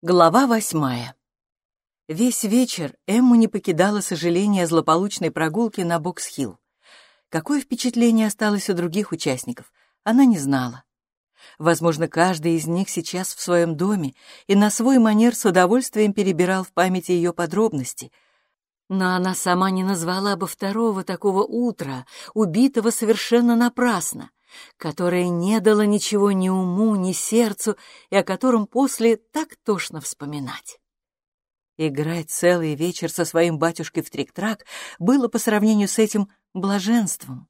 Глава восьмая. Весь вечер Эмму не покидало сожаление о злополучной прогулке на Бокс-Хилл. Какое впечатление осталось у других участников, она не знала. Возможно, каждый из них сейчас в своем доме и на свой манер с удовольствием перебирал в памяти ее подробности. Но она сама не назвала бы второго такого утра, убитого совершенно напрасно которое не дало ничего ни уму, ни сердцу, и о котором после так тошно вспоминать. Играть целый вечер со своим батюшкой в трик-трак было по сравнению с этим блаженством.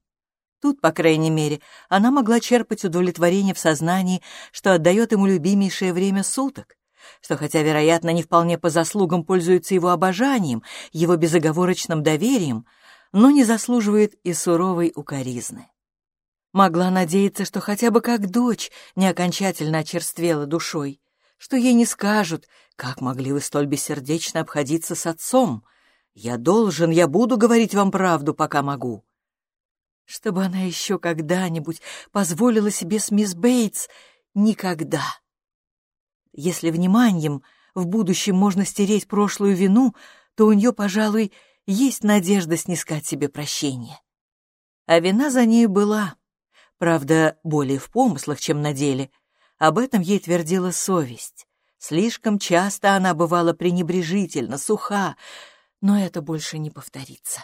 Тут, по крайней мере, она могла черпать удовлетворение в сознании, что отдает ему любимейшее время суток, что, хотя, вероятно, не вполне по заслугам пользуется его обожанием, его безоговорочным доверием, но не заслуживает и суровой укоризны. Могла надеяться, что хотя бы как дочь не окончательно очерствела душой, что ей не скажут, как могли вы столь бессердечно обходиться с отцом. Я должен, я буду говорить вам правду, пока могу. Чтобы она еще когда-нибудь позволила себе с мисс Бейтс никогда. Если вниманием в будущем можно стереть прошлую вину, то у нее, пожалуй, есть надежда снискать себе прощение. А вина за ней была — Правда, более в помыслах, чем на деле. Об этом ей твердила совесть. Слишком часто она бывала пренебрежительно, суха, но это больше не повторится.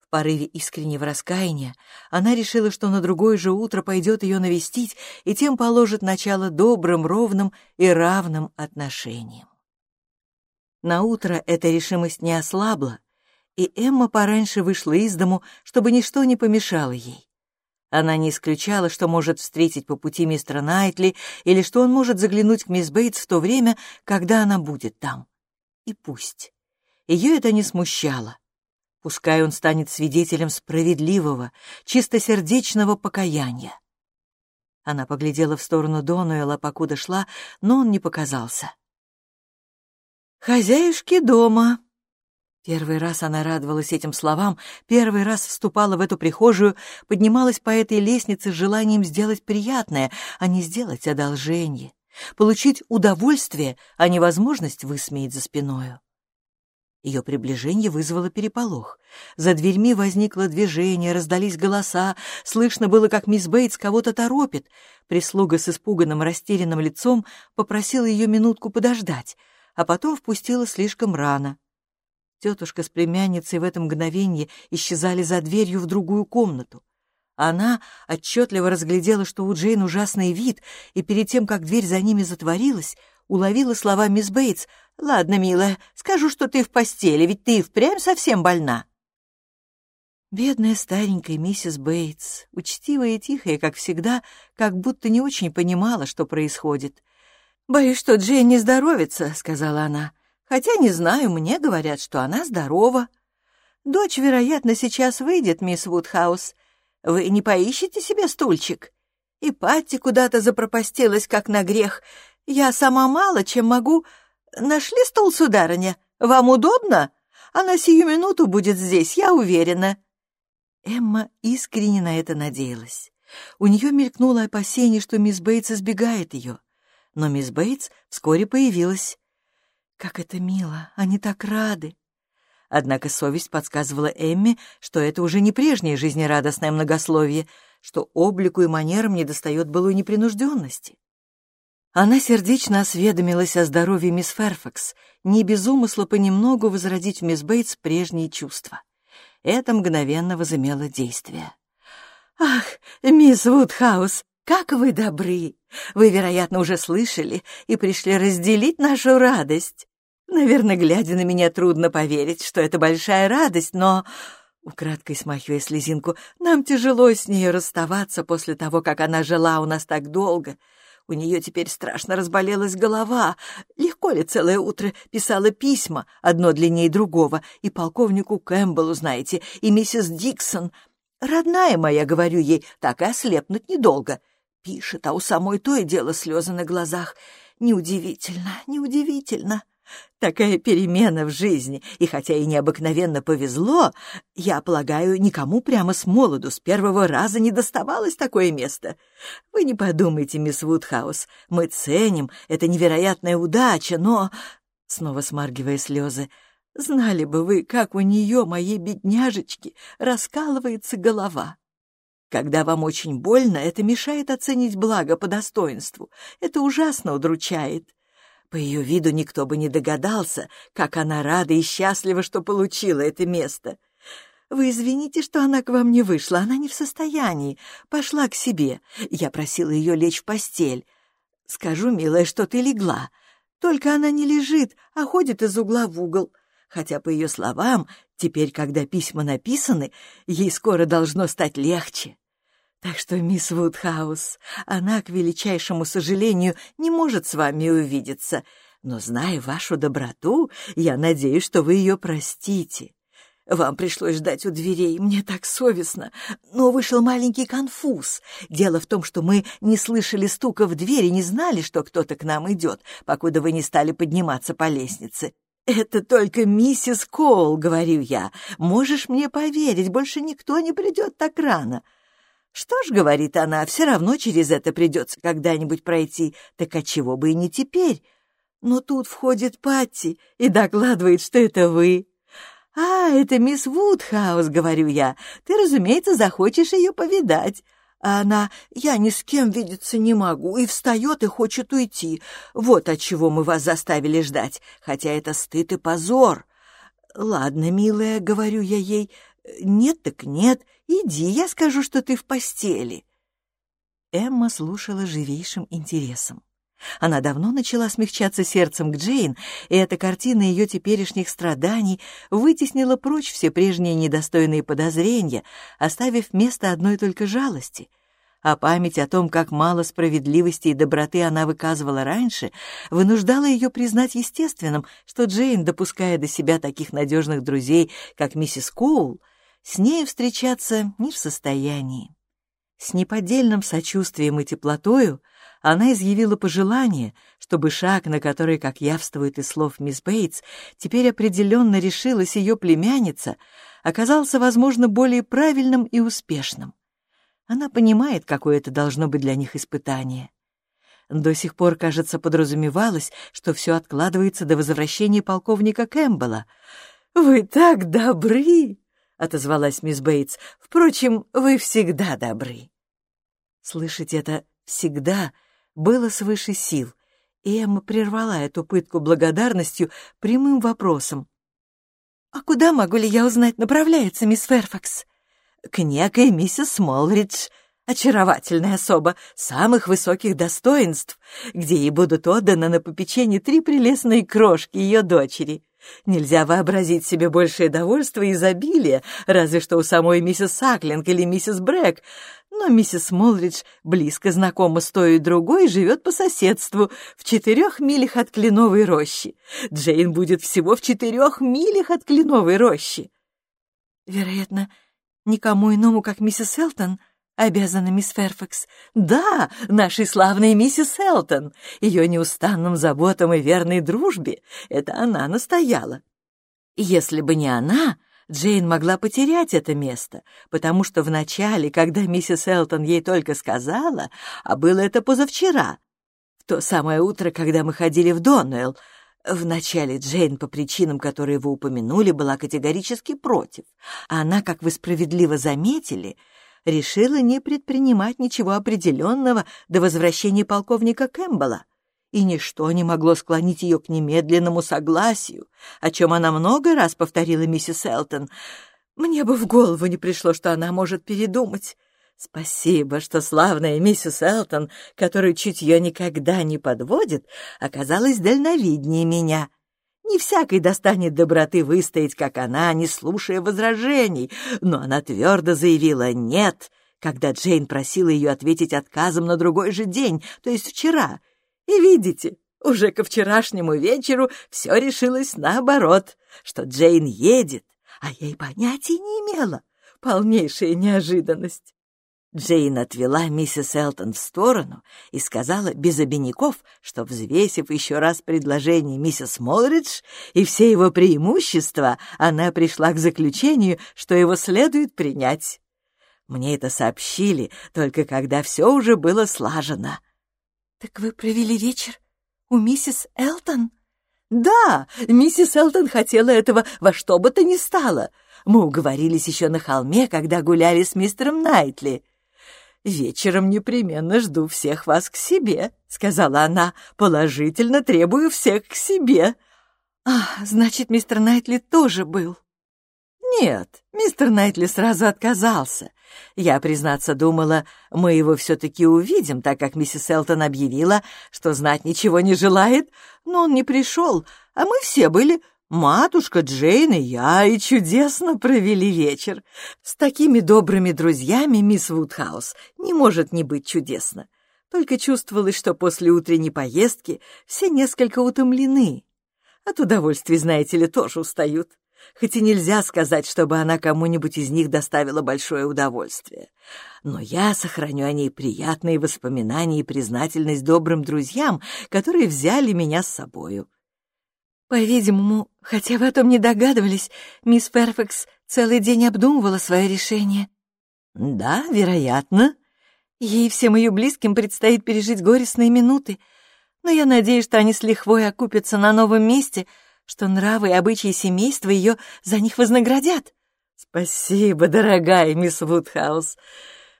В порыве искреннего раскаяния она решила, что на другое же утро пойдет ее навестить и тем положит начало добрым, ровным и равным отношениям. На утро эта решимость не ослабла, и Эмма пораньше вышла из дому, чтобы ничто не помешало ей. Она не исключала, что может встретить по пути мистера Найтли или что он может заглянуть к мисс Бейтс в то время, когда она будет там. И пусть. Ее это не смущало. Пускай он станет свидетелем справедливого, чистосердечного покаяния. Она поглядела в сторону Донуэла, покуда шла, но он не показался. «Хозяюшки дома», Первый раз она радовалась этим словам, первый раз вступала в эту прихожую, поднималась по этой лестнице с желанием сделать приятное, а не сделать одолжение, получить удовольствие, а не возможность высмеять за спиною. Ее приближение вызвало переполох. За дверьми возникло движение, раздались голоса, слышно было, как мисс Бейтс кого-то торопит. Прислуга с испуганным, растерянным лицом попросила ее минутку подождать, а потом впустила слишком рано — Тетушка с племянницей в это мгновение исчезали за дверью в другую комнату. Она отчетливо разглядела, что у Джейн ужасный вид, и перед тем, как дверь за ними затворилась, уловила слова мисс Бейтс. «Ладно, милая, скажу, что ты в постели, ведь ты впрямь совсем больна». Бедная старенькая миссис Бейтс, учтивая и тихая, как всегда, как будто не очень понимала, что происходит. «Боюсь, что Джейн не здоровится», — сказала она. Хотя не знаю, мне говорят, что она здорова. Дочь, вероятно, сейчас выйдет, мисс Вудхаус. Вы не поищете себе стульчик? И Патти куда-то запропастилась, как на грех. Я сама мало чем могу. Нашли стул, сударыня? Вам удобно? Она сию минуту будет здесь, я уверена». Эмма искренне на это надеялась. У нее мелькнуло опасение, что мисс Бейтс избегает ее. Но мисс Бейтс вскоре появилась. Как это мило, они так рады. Однако совесть подсказывала Эмме, что это уже не прежнее жизнерадостное многословие, что облику и манерам недостает былой непринужденности. Она сердечно осведомилась о здоровье мисс Ферфакс, не без умысла понемногу возродить в мисс Бейтс прежние чувства. Это мгновенно возымело действие. «Ах, мисс Вудхаус, как вы добры! Вы, вероятно, уже слышали и пришли разделить нашу радость. Наверное, глядя на меня, трудно поверить, что это большая радость, но...» Украдкой смахивая слезинку, «нам тяжело с ней расставаться после того, как она жила у нас так долго. У нее теперь страшно разболелась голова. Легко ли целое утро писала письма, одно длиннее другого, и полковнику Кэмпбеллу, знаете, и миссис Диксон. Родная моя, говорю ей, так и ослепнуть недолго. Пишет, а у самой то и дело слезы на глазах. Неудивительно, неудивительно. Такая перемена в жизни, и хотя и необыкновенно повезло, я полагаю, никому прямо с молоду с первого раза не доставалось такое место. Вы не подумайте, мисс Вудхаус, мы ценим, это невероятная удача, но...» Снова смаргивая слезы, «знали бы вы, как у нее, моей бедняжечки, раскалывается голова». Когда вам очень больно, это мешает оценить благо по достоинству. Это ужасно удручает. По ее виду никто бы не догадался, как она рада и счастлива, что получила это место. Вы извините, что она к вам не вышла, она не в состоянии. Пошла к себе. Я просила ее лечь в постель. Скажу, милая, что ты легла. Только она не лежит, а ходит из угла в угол. Хотя, по ее словам, теперь, когда письма написаны, ей скоро должно стать легче. Так что, мисс Вудхаус, она, к величайшему сожалению, не может с вами увидеться, но, зная вашу доброту, я надеюсь, что вы ее простите. Вам пришлось ждать у дверей, мне так совестно, но вышел маленький конфуз. Дело в том, что мы не слышали стука в дверь и не знали, что кто-то к нам идет, покуда вы не стали подниматься по лестнице. «Это только миссис Коул», — говорю я. «Можешь мне поверить, больше никто не придет так рано». «Что ж, — говорит она, — все равно через это придется когда-нибудь пройти, так отчего бы и не теперь. Но тут входит Патти и докладывает, что это вы. «А, это мисс Вудхаус», — говорю я, — «ты, разумеется, захочешь ее повидать». А она «Я ни с кем видеться не могу» и встает и хочет уйти. Вот от чего мы вас заставили ждать, хотя это стыд и позор. «Ладно, милая», — говорю я ей, «Нет так нет, иди, я скажу, что ты в постели». Эмма слушала живейшим интересом. Она давно начала смягчаться сердцем к Джейн, и эта картина ее теперешних страданий вытеснила прочь все прежние недостойные подозрения, оставив место одной только жалости. А память о том, как мало справедливости и доброты она выказывала раньше, вынуждала ее признать естественным, что Джейн, допуская до себя таких надежных друзей, как миссис Коул, с нею встречаться не в состоянии. С неподдельным сочувствием и теплотою она изъявила пожелание, чтобы шаг, на который, как явствует из слов мисс Бейтс, теперь определенно решилась ее племянница, оказался, возможно, более правильным и успешным. Она понимает, какое это должно быть для них испытание. До сих пор, кажется, подразумевалось, что все откладывается до возвращения полковника Кэмпбелла. «Вы так добры!» — отозвалась мисс Бейтс. «Впрочем, вы всегда добры». Слышать это «всегда» было свыше сил, и Эмма прервала эту пытку благодарностью прямым вопросом. «А куда могу ли я узнать, направляется мисс Ферфакс?» «К некой миссис Смолридж», очаровательная особа самых высоких достоинств, где ей будут отданы на попечение три прелестные крошки ее дочери. Нельзя вообразить себе большее довольство и изобилие, разве что у самой миссис Саклинг или миссис Брэк, но миссис Молридж близко знакома с той и другой живет по соседству, в четырех милях от Кленовой рощи. Джейн будет всего в четырех милях от Кленовой рощи. Вероятно, никому иному, как миссис Элтон, — обязана мисс Ферфакс. Да, нашей славной миссис Элтон. Ее неустанным заботам и верной дружбе. Это она настояла. Если бы не она, Джейн могла потерять это место, потому что вначале, когда миссис Элтон ей только сказала, а было это позавчера, в то самое утро, когда мы ходили в Донуэлл, Вначале Джейн, по причинам, которые вы упомянули, была категорически против. Она, как вы справедливо заметили, решила не предпринимать ничего определенного до возвращения полковника Кэмпбелла, и ничто не могло склонить ее к немедленному согласию, о чем она много раз повторила миссис Элтон. Мне бы в голову не пришло, что она может передумать. Спасибо, что славная миссис Элтон, которую чутье никогда не подводит, оказалась дальновиднее меня — не всякой достанет доброты выстоять, как она, не слушая возражений, но она твердо заявила «нет», когда Джейн просила ее ответить отказом на другой же день, то есть вчера. И видите, уже ко вчерашнему вечеру все решилось наоборот, что Джейн едет, а ей понятия не имела. Полнейшая неожиданность. Джейн отвела миссис Элтон в сторону и сказала без обиняков, что, взвесив еще раз предложение миссис Молридж и все его преимущества, она пришла к заключению, что его следует принять. Мне это сообщили только когда все уже было слажено. «Так вы провели вечер у миссис Элтон?» «Да, миссис Элтон хотела этого во что бы то ни стало. Мы уговорились еще на холме, когда гуляли с мистером Найтли». «Вечером непременно жду всех вас к себе», — сказала она. «Положительно требую всех к себе». «А, значит, мистер Найтли тоже был?» «Нет, мистер Найтли сразу отказался. Я, признаться, думала, мы его все-таки увидим, так как миссис Элтон объявила, что знать ничего не желает, но он не пришел, а мы все были Матушка Джейн и я и чудесно провели вечер. С такими добрыми друзьями мисс Вудхаус не может не быть чудесно. Только чувствовалось, что после утренней поездки все несколько утомлены. От удовольствий, знаете ли, тоже устают. Хоть и нельзя сказать, чтобы она кому-нибудь из них доставила большое удовольствие. Но я сохраню о ней приятные воспоминания и признательность добрым друзьям, которые взяли меня с собою. По-видимому, хотя вы о том не догадывались, мисс Перфекс целый день обдумывала свое решение. Да, вероятно. Ей и всем ее близким предстоит пережить горестные минуты, но я надеюсь, что они с лихвой окупятся на новом месте, что нравы и обычаи семейства ее за них вознаградят. Спасибо, дорогая мисс Вудхаус.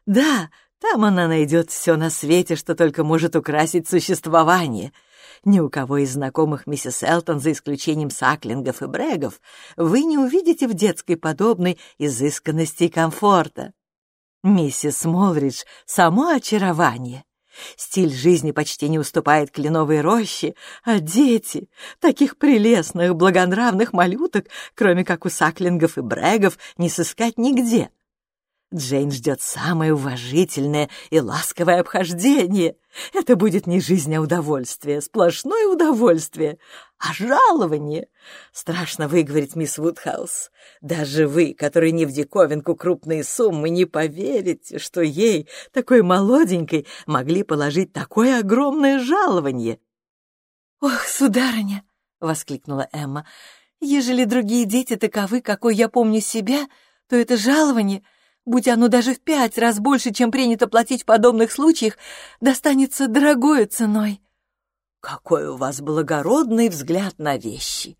Да, там она найдет все на свете, что только может украсить существование — ни у кого из знакомых миссис Элтон, за исключением саклингов и брегов, вы не увидите в детской подобной изысканности и комфорта. Миссис Молридж — само очарование. Стиль жизни почти не уступает кленовой роще, а дети, таких прелестных, благонравных малюток, кроме как у саклингов и брегов, не сыскать нигде. Джейн ждет самое уважительное и ласковое обхождение. Это будет не жизнь, а удовольствие, сплошное удовольствие. А жалование? Страшно выговорить, мисс Вудхаус. Даже вы, которые не в диковинку крупные суммы, не поверите, что ей, такой молоденькой, могли положить такое огромное жалование. «Ох, сударыня!» — воскликнула Эмма. «Ежели другие дети таковы, какой я помню себя, то это жалование — будь оно даже в пять раз больше, чем принято платить в подобных случаях, достанется дорогой ценой. Какой у вас благородный взгляд на вещи!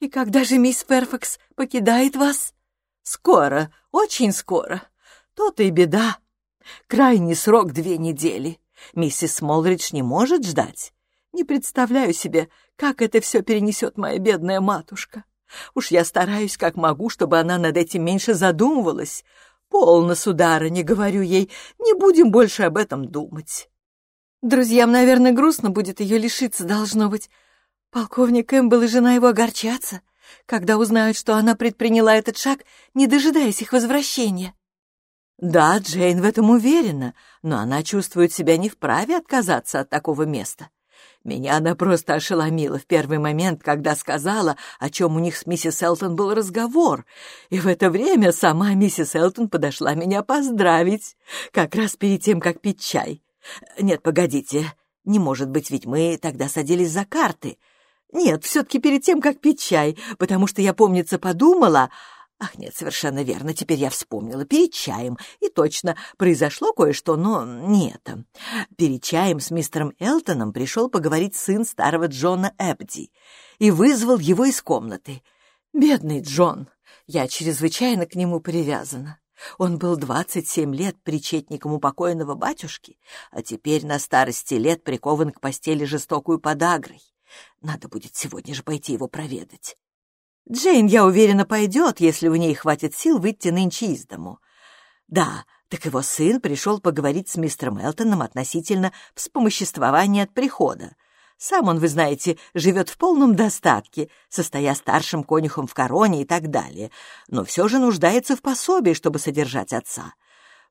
И когда же мисс Перфекс покидает вас? Скоро, очень скоро. То-то и беда. Крайний срок две недели. Миссис Молридж не может ждать. Не представляю себе, как это все перенесет моя бедная матушка. Уж я стараюсь как могу, чтобы она над этим меньше задумывалась. «Полно, сударыня», — говорю ей, — «не будем больше об этом думать». Друзьям, наверное, грустно будет ее лишиться, должно быть. Полковник Эмбл и жена его огорчатся, когда узнают, что она предприняла этот шаг, не дожидаясь их возвращения. Да, Джейн в этом уверена, но она чувствует себя не вправе отказаться от такого места. Меня она просто ошеломила в первый момент, когда сказала, о чем у них с миссис Элтон был разговор. И в это время сама миссис Элтон подошла меня поздравить, как раз перед тем, как пить чай. Нет, погодите, не может быть, ведь мы тогда садились за карты. Нет, все-таки перед тем, как пить чай, потому что я, помнится, подумала, Ах, нет, совершенно верно, теперь я вспомнила. Перед чаем. И точно, произошло кое-что, но не это. Перед чаем с мистером Элтоном пришел поговорить сын старого Джона Эбди и вызвал его из комнаты. Бедный Джон, я чрезвычайно к нему привязана. Он был двадцать семь лет причетником у покойного батюшки, а теперь на старости лет прикован к постели жестокую подагрой. Надо будет сегодня же пойти его проведать. Джейн, я уверена, пойдет, если у ней хватит сил выйти нынче из дому. Да, так его сын пришел поговорить с мистером Элтоном относительно вспомоществования от прихода. Сам он, вы знаете, живет в полном достатке, состоя старшим конюхом в короне и так далее, но все же нуждается в пособии, чтобы содержать отца.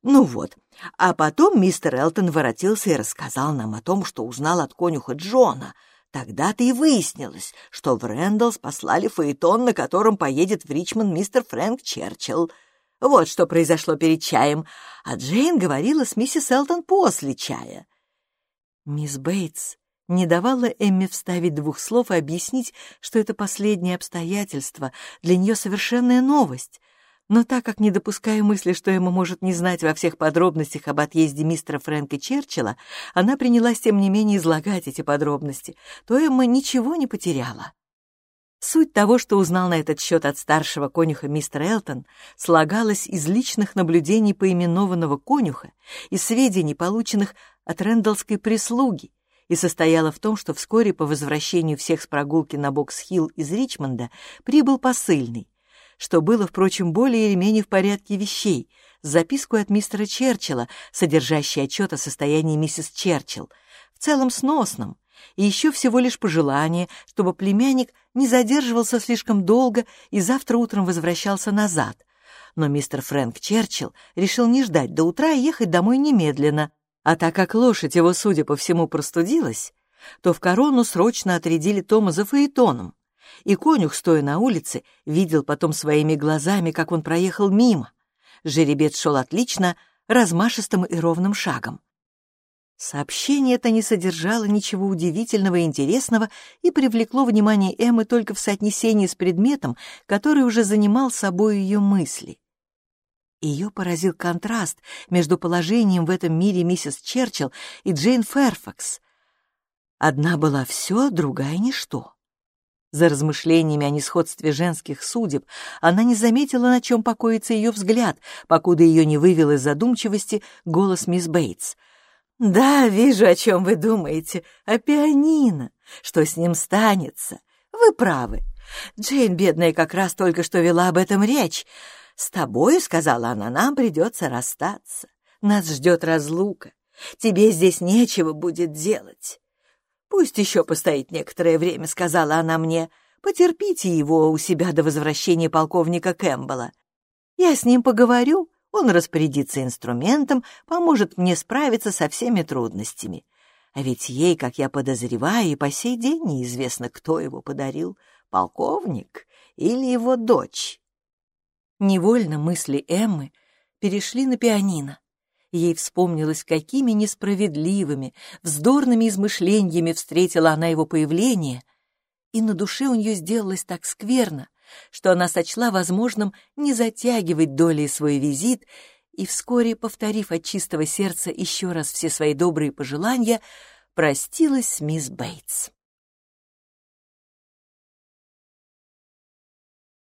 Ну вот, а потом мистер Элтон воротился и рассказал нам о том, что узнал от конюха Джона — Тогда-то и выяснилось, что в Рэндаллс послали фаэтон, на котором поедет в Ричмонд мистер Фрэнк Черчилл. Вот что произошло перед чаем. А Джейн говорила с миссис Элтон после чая. Мисс Бейтс не давала Эмме вставить двух слов и объяснить, что это последнее обстоятельство, для нее совершенная новость. Но так как не допуская мысли, что Эмма может не знать во всех подробностях об отъезде мистера Фрэнка Черчилля, она принялась, тем не менее, излагать эти подробности, то Эмма ничего не потеряла. Суть того, что узнал на этот счет от старшего конюха мистер Элтон, слагалась из личных наблюдений поименованного конюха и сведений, полученных от рэндаллской прислуги, и состояла в том, что вскоре по возвращению всех с прогулки на Бокс-Хилл из Ричмонда прибыл посыльный, что было, впрочем, более или менее в порядке вещей, записку от мистера Черчилля, содержащий отчет о состоянии миссис Черчилл, в целом сносном, и еще всего лишь пожелание, чтобы племянник не задерживался слишком долго и завтра утром возвращался назад. Но мистер Фрэнк Черчилл решил не ждать до утра и ехать домой немедленно, а так как лошадь его, судя по всему, простудилась, то в корону срочно отрядили Тома за фаэтоном, и конюх, стоя на улице, видел потом своими глазами, как он проехал мимо. Жеребец шел отлично, размашистым и ровным шагом. Сообщение это не содержало ничего удивительного и интересного и привлекло внимание Эммы только в соотнесении с предметом, который уже занимал собой ее мысли. Ее поразил контраст между положением в этом мире миссис Черчилл и Джейн Ферфакс. Одна была все, другая — ничто. За размышлениями о несходстве женских судеб она не заметила, на чем покоится ее взгляд, покуда ее не вывел из задумчивости голос мисс Бейтс. «Да, вижу, о чем вы думаете. О пианино. Что с ним станется? Вы правы. Джейн, бедная, как раз только что вела об этом речь. «С тобой, — сказала она, — нам придется расстаться. Нас ждет разлука. Тебе здесь нечего будет делать. Пусть еще постоит некоторое время, — сказала она мне. Потерпите его у себя до возвращения полковника Кэмпбелла. Я с ним поговорю, он распорядится инструментом, поможет мне справиться со всеми трудностями. А ведь ей, как я подозреваю, и по сей день неизвестно, кто его подарил, полковник или его дочь. Невольно мысли Эммы перешли на пианино. Ей вспомнилось, какими несправедливыми, вздорными измышлениями встретила она его появление, и на душе у нее сделалось так скверно, что она сочла возможным не затягивать долей свой визит и, вскоре, повторив от чистого сердца еще раз все свои добрые пожелания, простилась с мисс Бейтс.